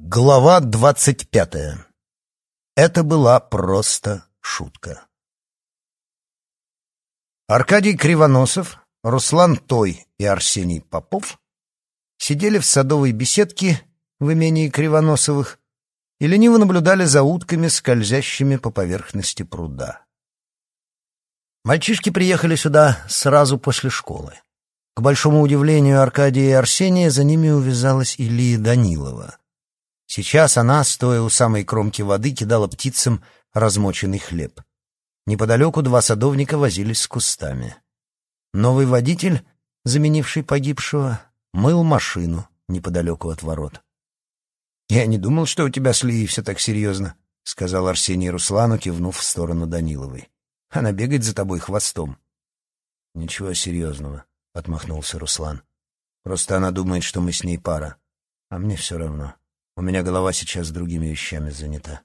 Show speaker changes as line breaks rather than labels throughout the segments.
Глава двадцать пятая. Это была просто шутка. Аркадий Кривоносов, Руслан Той и Арсений Попов сидели в садовой беседке в имении Кривоносовых и лениво наблюдали за утками, скользящими по поверхности пруда. Мальчишки приехали сюда сразу после школы. К большому удивлению Аркадия и Арсения за ними увязалась Илья Данилова. Сейчас она, стоя у самой кромки воды, кидала птицам размоченный хлеб. Неподалеку два садовника возились с кустами. Новый водитель, заменивший погибшего, мыл машину неподалеку от ворот. «Я не думал, что у тебя с Лией все так серьезно», — сказал Арсений Руслану, кивнув в сторону Даниловой. «Она бегает за тобой хвостом». «Ничего серьезного», — отмахнулся Руслан. «Просто она думает, что мы с ней пара. А мне все равно. У меня голова сейчас другими вещами занята».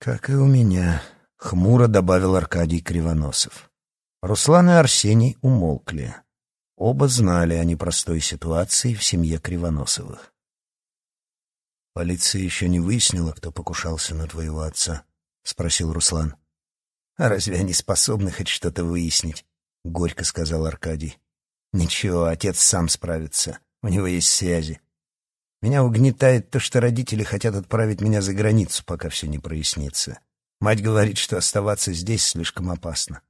«Как и у меня», — хмуро добавил Аркадий Кривоносов. Руслан и Арсений умолкли. Оба знали о непростой ситуации в семье Кривоносовых. «Полиция еще не выяснила, кто покушался на твоего отца?» — спросил Руслан. «А разве они способны хоть что-то выяснить?» — горько сказал Аркадий. «Ничего, отец сам справится. У него есть связи. Меня угнетает то, что родители хотят отправить меня за границу, пока все не прояснится. Мать говорит, что оставаться здесь слишком опасно».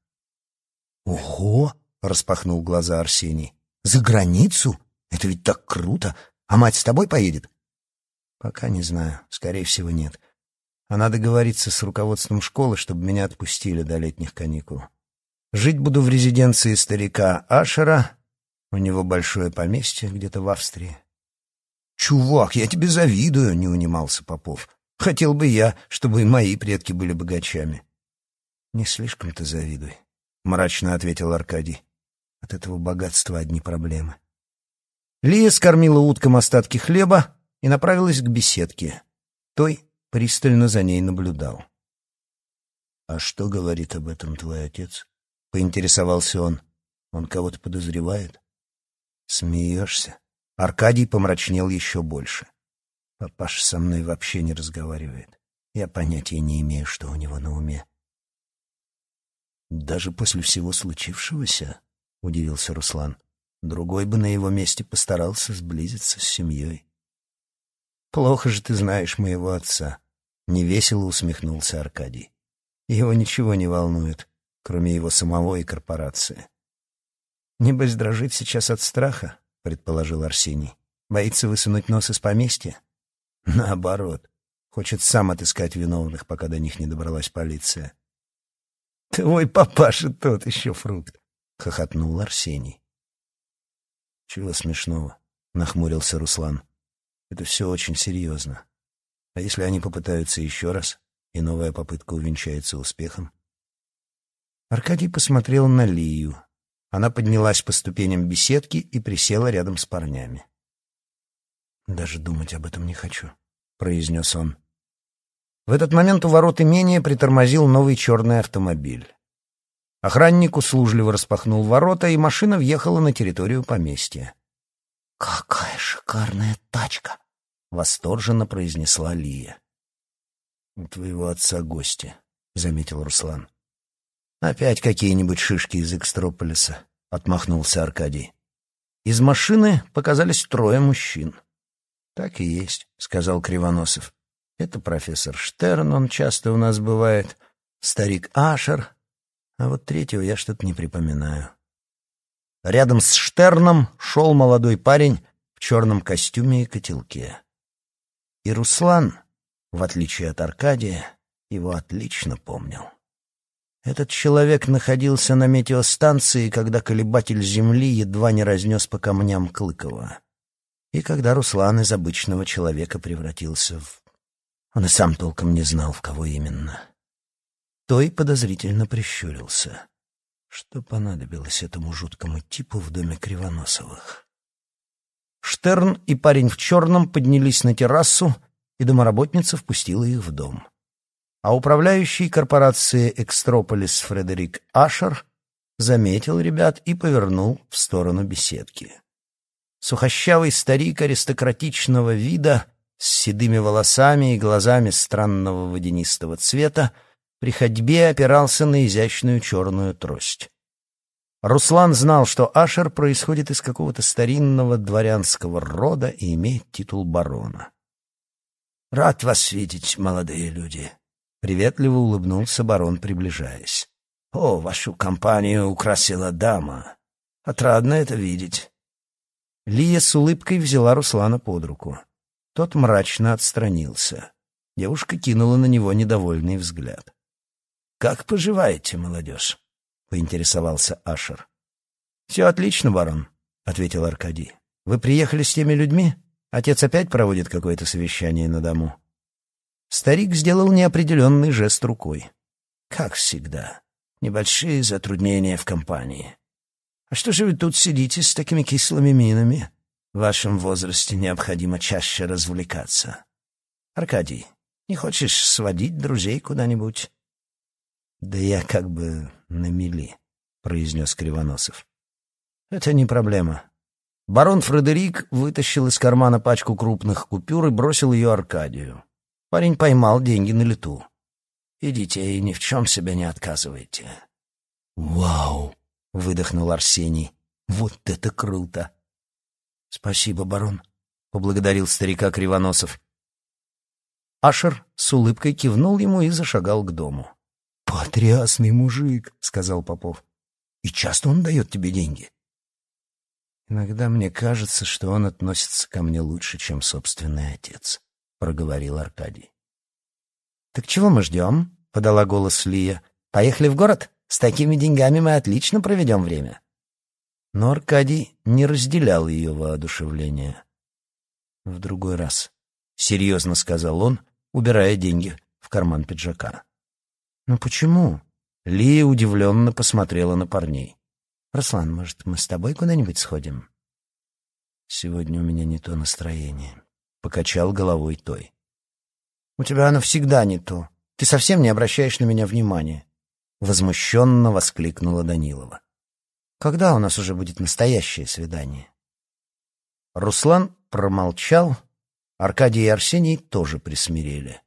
«Ого!» — распахнул глаза Арсений. «За границу? Это ведь так круто! А мать с тобой поедет?» Пока не знаю. Скорее всего, нет. А надо договориться с руководством школы, чтобы меня отпустили до летних каникул. Жить буду в резиденции старика Ашера. У него большое поместье где-то в Австрии. «Чувак, я тебе завидую», — не унимался Попов. «Хотел бы я, чтобы и мои предки были богачами». «Не слишком-то завидуй», — мрачно ответил Аркадий. «От этого богатства одни проблемы». Лия скормила уткам остатки хлеба, и направилась к беседке. Той пристально за ней наблюдал. «А что говорит об этом твой отец?» — поинтересовался он. «Он кого-то подозревает?» «Смеешься?» Аркадий помрачнел еще больше. «Папаша со мной вообще не разговаривает. Я понятия не имею, что у него на уме». «Даже после всего случившегося?» — удивился Руслан. «Другой бы на его месте постарался сблизиться с семьей». «Плохо же ты знаешь моего отца», — невесело усмехнулся Аркадий. «Его ничего не волнует, кроме его самого и корпорации». «Небось, дрожит сейчас от страха», — предположил Арсений. «Боится высунуть нос из поместья?» «Наоборот. Хочет сам отыскать виновных, пока до них не добралась полиция». «Твой папаша тот еще фрукт», — хохотнул Арсений. «Чего смешного?» — нахмурился Руслан. Это все очень серьезно. А если они попытаются еще раз, и новая попытка увенчается успехом? Аркадий посмотрел на Лию. Она поднялась по ступеням беседки и присела рядом с парнями. «Даже думать об этом не хочу», — произнес он. В этот момент у ворот имения притормозил новый черный автомобиль. Охранник услужливо распахнул ворота, и машина въехала на территорию поместья. «Какая шикарная тачка!» — восторженно произнесла Лия. «У твоего отца гости», — заметил Руслан. «Опять какие-нибудь шишки из Экстрополиса», — отмахнулся Аркадий. Из машины показались трое мужчин. «Так и есть», — сказал Кривоносов. «Это профессор Штерн, он часто у нас бывает, старик Ашер, а вот третьего я что-то не припоминаю». Рядом с Штерном шел молодой парень в черном костюме и котелке. И Руслан, в отличие от Аркадия, его отлично помнил. Этот человек находился на метеостанции, когда колебатель Земли едва не разнес по камням Клыкова. И когда Руслан из обычного человека превратился в... Он и сам толком не знал, в кого именно. Той подозрительно прищурился. Что понадобилось этому жуткому типу в доме Кривоносовых? Штерн и парень в черном поднялись на террасу, и домоработница впустила их в дом. А управляющий корпорацией «Экстрополис» Фредерик Ашер заметил ребят и повернул в сторону беседки. Сухощавый старик аристократичного вида с седыми волосами и глазами странного водянистого цвета, при ходьбе опирался на изящную черную трость. Руслан знал, что Ашер происходит из какого-то старинного дворянского рода и имеет титул барона. «Рад вас видеть, молодые люди», — приветливо улыбнулся барон, приближаясь. «О, вашу компанию украсила дама. Отрадно это видеть». Лия с улыбкой взяла Руслана под руку. Тот мрачно отстранился. Девушка кинула на него недовольный взгляд. «Как поживаете, молодежь?» — поинтересовался Ашер. «Все отлично, барон», — ответил Аркадий. «Вы приехали с теми людьми? Отец опять проводит какое-то совещание на дому?» Старик сделал неопределенный жест рукой. «Как всегда. Небольшие затруднения в компании. А что же вы тут сидите с такими кислыми минами? В вашем возрасте необходимо чаще развлекаться. Аркадий, не хочешь сводить друзей куда-нибудь?» «Да я как бы на мели», — произнес Кривоносов. «Это не проблема». Барон Фредерик вытащил из кармана пачку крупных купюр и бросил ее Аркадию. Парень поймал деньги на лету. «Идите и ни в чем себе не отказывайте». «Вау!» — выдохнул Арсений. «Вот это круто!» «Спасибо, барон», — поблагодарил старика Кривоносов. Ашер с улыбкой кивнул ему и зашагал к дому. «Потрясный мужик», — сказал Попов. «И часто он дает тебе деньги?» «Иногда мне кажется, что он относится ко мне лучше, чем собственный отец», — проговорил Аркадий. «Так чего мы ждем?» — подала голос Лия. «Поехали в город? С такими деньгами мы отлично проведем время». Но Аркадий не разделял ее воодушевление. «В другой раз», — серьезно сказал он, убирая деньги в карман пиджака. «Ну почему?» Лия удивленно посмотрела на парней. «Руслан, может, мы с тобой куда-нибудь сходим?» «Сегодня у меня не то настроение», — покачал головой той. «У тебя оно всегда не то. Ты совсем не обращаешь на меня внимания», — возмущенно воскликнула Данилова. «Когда у нас уже будет настоящее свидание?» Руслан промолчал, Аркадий и Арсений тоже присмирели.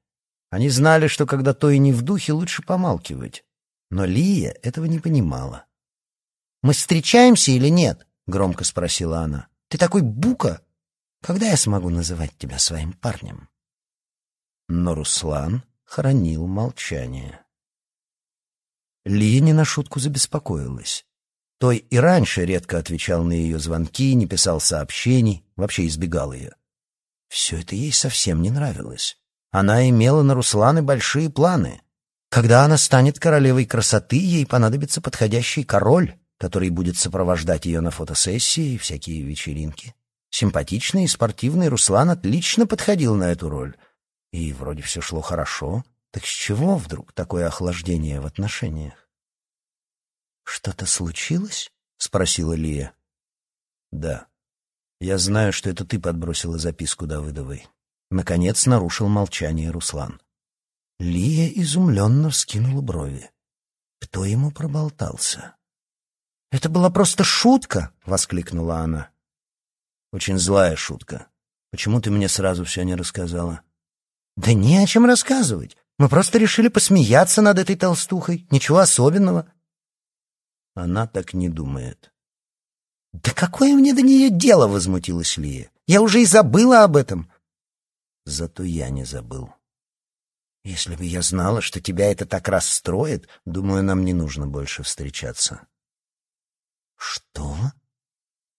Они знали, что когда то и не в духе, лучше помалкивать. Но Лия этого не понимала. «Мы встречаемся или нет?» — громко спросила она. «Ты такой бука! Когда я смогу называть тебя своим парнем?» Но Руслан хранил молчание. Лия не на шутку забеспокоилась. Той и раньше редко отвечал на ее звонки, не писал сообщений, вообще избегал ее. Все это ей совсем не нравилось. Она имела на Русланы большие планы. Когда она станет королевой красоты, ей понадобится подходящий король, который будет сопровождать ее на фотосессии и всякие вечеринки. Симпатичный и спортивный Руслан отлично подходил на эту роль. И вроде все шло хорошо. Так с чего вдруг такое охлаждение в отношениях? «Что-то случилось?» — спросила Лия. «Да. Я знаю, что это ты подбросила записку Давыдовой. Наконец нарушил молчание Руслан. Лия изумленно вскинула брови. Кто ему проболтался? «Это была просто шутка!» — воскликнула она. «Очень злая шутка. Почему ты мне сразу все не рассказала?» «Да не о чем рассказывать. Мы просто решили посмеяться над этой толстухой. Ничего особенного». Она так не думает. «Да какое мне до нее дело?» — возмутилась Лия. «Я уже и забыла об этом. Зато я не забыл. Если бы я знала, что тебя это так расстроит, думаю, нам не нужно больше встречаться. Что?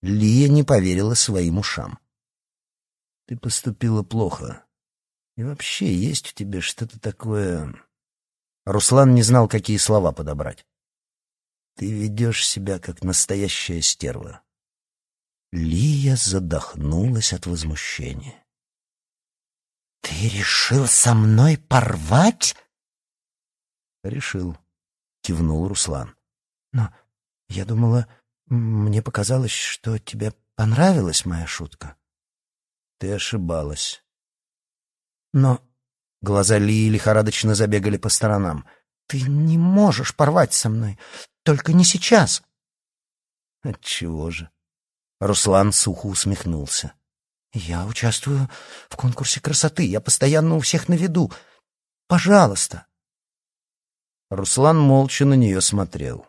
Лия не поверила своим ушам. Ты поступила плохо. И вообще есть в тебе что-то такое... Руслан не знал, какие слова подобрать. Ты ведешь себя, как настоящая стерва. Лия задохнулась от возмущения. «Ты решил со мной порвать?» «Решил», — кивнул Руслан. «Но я думала, мне показалось, что тебе понравилась моя шутка». «Ты ошибалась». «Но...» — глаза Лии лихорадочно забегали по сторонам. «Ты не можешь порвать со мной, только не сейчас». «Отчего же?» Руслан сухо усмехнулся. Я участвую в конкурсе красоты. Я постоянно у всех на виду. Пожалуйста.
Руслан молча на нее смотрел.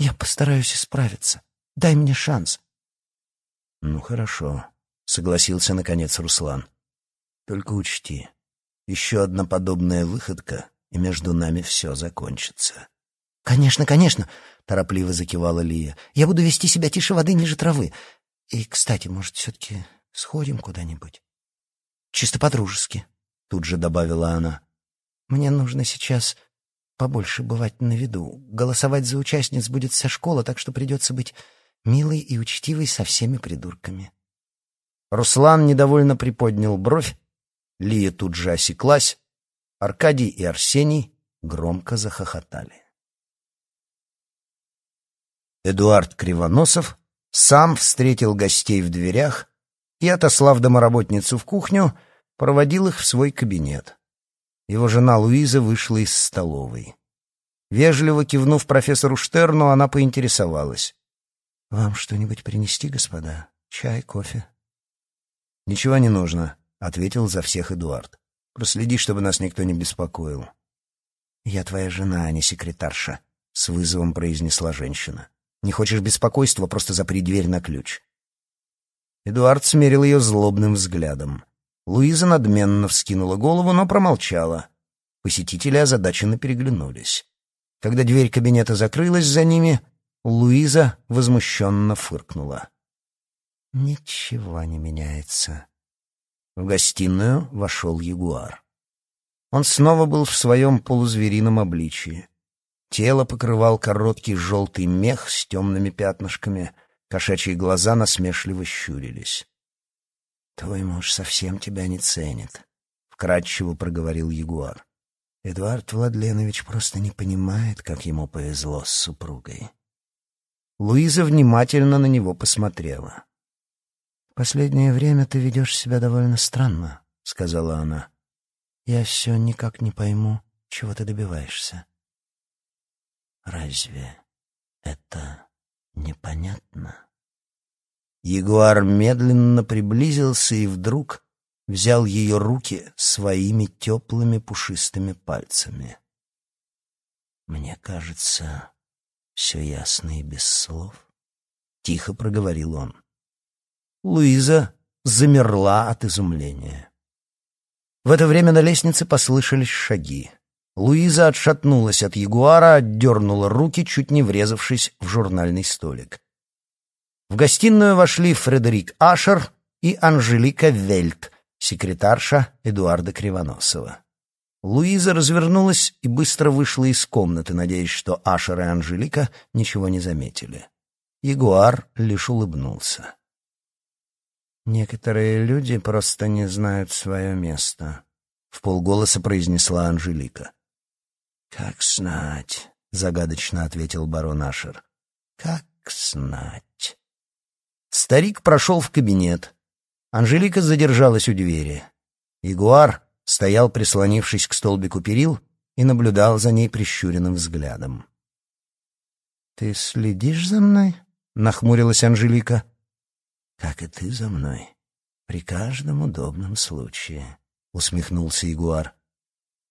Я постараюсь исправиться. Дай мне шанс.
Ну хорошо, согласился наконец Руслан. Только учти, еще одна подобная выходка, и между нами все закончится.
Конечно, конечно, торопливо закивала Лия. Я буду вести себя тише воды ниже травы. И, кстати, может, все-таки сходим куда-нибудь? Чисто по-дружески, тут же добавила она. Мне нужно сейчас побольше бывать на виду. Голосовать за участниц будет вся школа, так что придется быть милой и учтивой со всеми придурками.
Руслан недовольно приподнял бровь, Лия тут же осеклась, Аркадий и Арсений громко захохотали. Эдуард Кривоносов сам встретил гостей в дверях и, отослав домоработницу в кухню, проводил их в свой кабинет. Его жена Луиза вышла из столовой. Вежливо кивнув профессору Штерну, она поинтересовалась.
«Вам что-нибудь принести, господа? Чай, кофе?»
«Ничего не нужно», — ответил за всех Эдуард. «Проследи, чтобы нас никто не беспокоил».
«Я твоя жена, а не секретарша», — с вызовом произнесла женщина. Не хочешь беспокойства, просто запри дверь на ключ».
Эдуард смерил ее злобным взглядом. Луиза надменно вскинула голову, но промолчала. Посетители озадаченно переглянулись. Когда дверь кабинета закрылась за ними, Луиза возмущенно фыркнула.
«Ничего не меняется».
В гостиную вошел ягуар. Он снова был в своем полузверином обличии. Тело покрывал короткий желтый мех с темными пятнышками, кошачьи глаза насмешливо щурились.
«Твой муж совсем тебя не ценит», — вкратчиво проговорил Ягуар. «Эдуард Владленович просто не понимает, как ему повезло с супругой».
Луиза внимательно на него посмотрела.
«Последнее время ты ведешь себя довольно странно», — сказала она. «Я все никак не пойму, чего ты добиваешься». Разве это непонятно?
Ягуар медленно приблизился и вдруг взял ее руки своими теплыми пушистыми пальцами.
«Мне кажется, все ясно и без слов», — тихо проговорил он.
Луиза замерла от изумления. В это время на лестнице послышались шаги. Луиза отшатнулась от ягуара, отдернула руки, чуть не врезавшись в журнальный столик. В гостиную вошли Фредерик Ашер и Анжелика Вельт, секретарша Эдуарда Кривоносова. Луиза развернулась и быстро вышла из комнаты, надеясь, что Ашер и Анжелика ничего не заметили. Ягуар лишь улыбнулся.
«Некоторые люди просто не знают свое место», — в полголоса произнесла Анжелика.
«Как знать», — загадочно ответил барон Ашер. «Как знать». Старик прошел в кабинет. Анжелика задержалась у двери. Ягуар стоял, прислонившись к столбику перил, и наблюдал за ней прищуренным взглядом.
«Ты следишь за мной?» — нахмурилась Анжелика.
«Как и ты за мной. При каждом удобном случае», — усмехнулся Ягуар.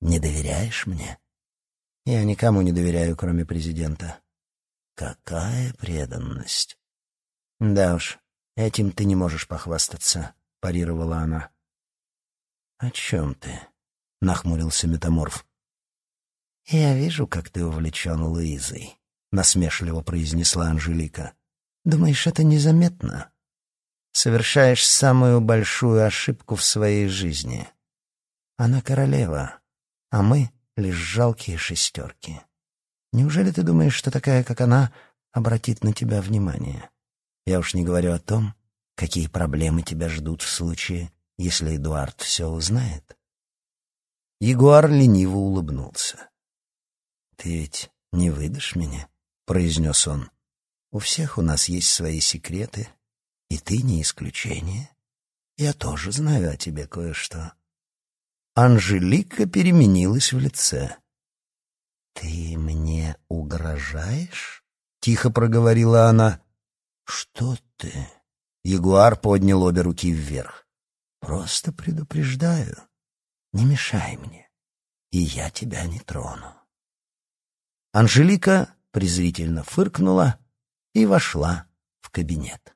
«Не доверяешь мне?»
Я никому не доверяю, кроме президента.
Какая преданность.
Да уж, этим ты не можешь похвастаться, парировала она.
О чем ты? Нахмурился метаморф.
Я вижу, как ты увлечен Луизой, насмешливо произнесла Анжелика. Думаешь, это незаметно? Совершаешь самую большую ошибку в своей жизни. Она королева, а мы лишь жалкие шестерки. Неужели ты думаешь, что такая, как она, обратит на тебя внимание? Я уж не говорю о том, какие проблемы тебя ждут в случае, если Эдуард все узнает.
Ягуар лениво улыбнулся.
«Ты ведь не выдашь меня?» — произнес он. «У всех у нас есть свои секреты, и ты не исключение. Я тоже знаю о тебе кое-что».
Анжелика переменилась в лице.
«Ты мне угрожаешь?» — тихо проговорила она.
«Что ты?» Ягуар поднял обе руки вверх. «Просто предупреждаю, не мешай мне, и я тебя не трону». Анжелика презрительно фыркнула и вошла в кабинет.